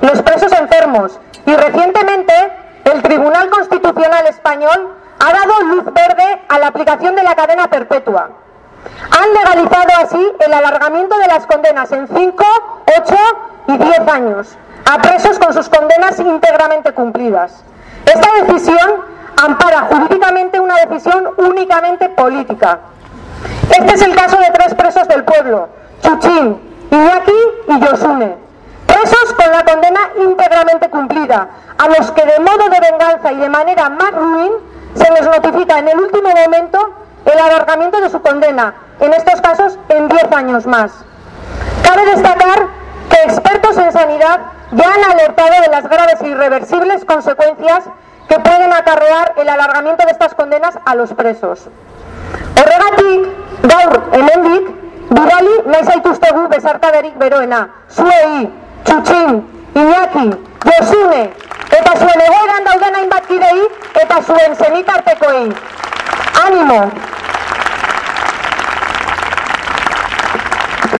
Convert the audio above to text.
los presos enfermos y recientemente el Tribunal Constitucional Español ha dado luz verde a la aplicación de la cadena perpetua. Han legalizado así el alargamiento de las condenas en 5, 8 y 10 años a presos con sus condenas íntegramente cumplidas. Esta decisión ampara jurídicamente una decisión únicamente política. Este es el caso de tres presos del pueblo, Chuchín, Iñaki y Yosune, presos con la condena íntegramente cumplida, a los que de modo de venganza y de manera más ruin se les notifica en el último momento el alargamiento de su condena, en estos casos en 10 años más. Cabe destacar que expertos en sanidad ya han alertado de las graves e irreversibles consecuencias que pueden acarrear el alargamiento de estas condenas a los presos. Horregatik, gaur hemendik, bidali nahi zaituztegu besarkaderik beroena, zuei, txutxin, Iñaki, Josune, eta zuen egoeran dauden hainbat kidei eta zuen zenitartekoei. Animo!